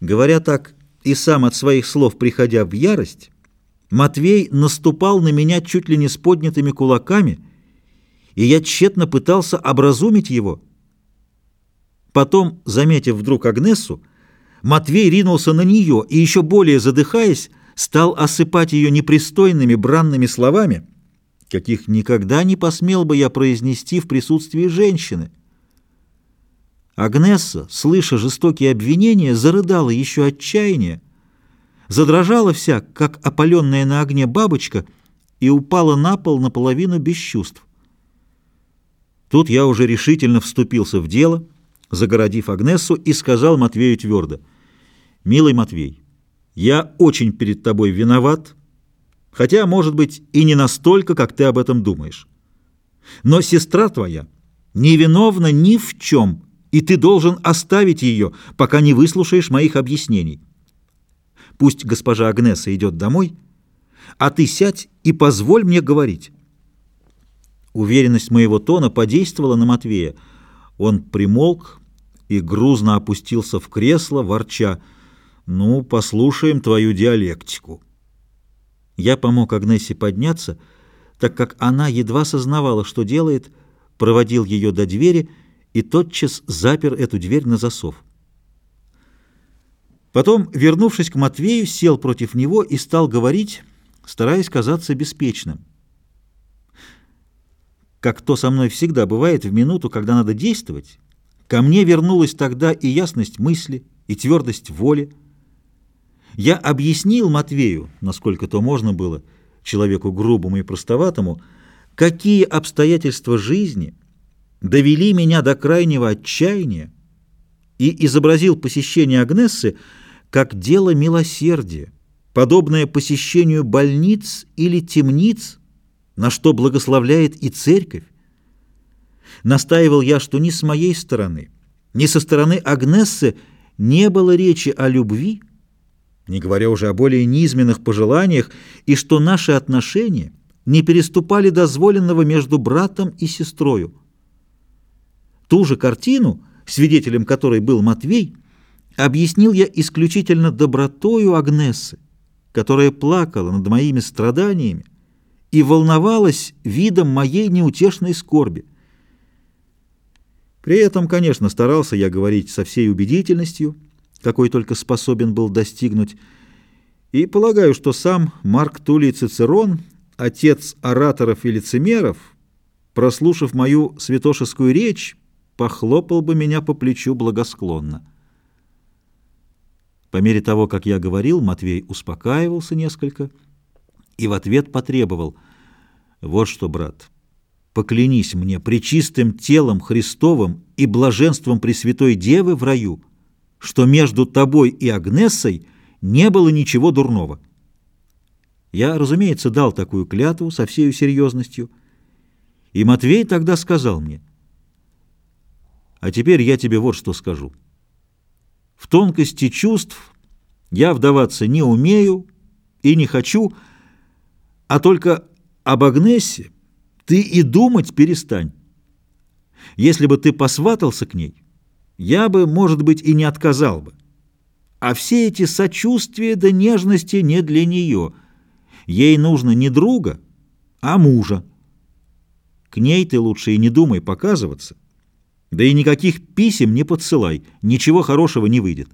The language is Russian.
Говоря так и сам от своих слов приходя в ярость, Матвей наступал на меня чуть ли не с поднятыми кулаками, и я тщетно пытался образумить его. Потом, заметив вдруг Агнесу, Матвей ринулся на нее и, еще более задыхаясь, стал осыпать ее непристойными бранными словами, каких никогда не посмел бы я произнести в присутствии женщины. Агнесса, слыша жестокие обвинения, зарыдала еще отчаяние, задрожала вся, как опаленная на огне бабочка, и упала на пол наполовину без чувств. Тут я уже решительно вступился в дело, загородив Агнессу, и сказал Матвею твердо, «Милый Матвей, я очень перед тобой виноват, хотя, может быть, и не настолько, как ты об этом думаешь. Но сестра твоя невиновна ни в чем, и ты должен оставить ее, пока не выслушаешь моих объяснений. Пусть госпожа Агнеса идет домой, а ты сядь и позволь мне говорить». Уверенность моего тона подействовала на Матвея. Он примолк и грузно опустился в кресло, ворча. «Ну, послушаем твою диалектику». Я помог Агнессе подняться, так как она едва сознавала, что делает, проводил ее до двери и тотчас запер эту дверь на засов. Потом, вернувшись к Матвею, сел против него и стал говорить, стараясь казаться беспечным. Как то со мной всегда бывает в минуту, когда надо действовать, ко мне вернулась тогда и ясность мысли, и твердость воли. Я объяснил Матвею, насколько то можно было, человеку грубому и простоватому, какие обстоятельства жизни довели меня до крайнего отчаяния, и изобразил посещение Агнессы как дело милосердия, подобное посещению больниц или темниц, на что благословляет и церковь. Настаивал я, что ни с моей стороны, ни со стороны Агнессы не было речи о любви, не говоря уже о более низменных пожеланиях, и что наши отношения не переступали дозволенного между братом и сестрою. Ту же картину, свидетелем которой был Матвей, объяснил я исключительно добротою Агнессы, которая плакала над моими страданиями и волновалась видом моей неутешной скорби. При этом, конечно, старался я говорить со всей убедительностью, какой только способен был достигнуть, и полагаю, что сам Марк Тулий Цицерон, отец ораторов и лицемеров, прослушав мою святошескую речь, похлопал бы меня по плечу благосклонно. По мере того, как я говорил, Матвей успокаивался несколько и в ответ потребовал «Вот что, брат, поклянись мне пречистым телом Христовым и блаженством Пресвятой Девы в раю, что между тобой и Агнессой не было ничего дурного». Я, разумеется, дал такую клятву со всей серьезностью, и Матвей тогда сказал мне «А теперь я тебе вот что скажу». В тонкости чувств я вдаваться не умею и не хочу, а только об Агнессе ты и думать перестань. Если бы ты посватался к ней, я бы, может быть, и не отказал бы. А все эти сочувствия да нежности не для нее. Ей нужно не друга, а мужа. К ней ты лучше и не думай показываться. Да и никаких писем не подсылай, ничего хорошего не выйдет.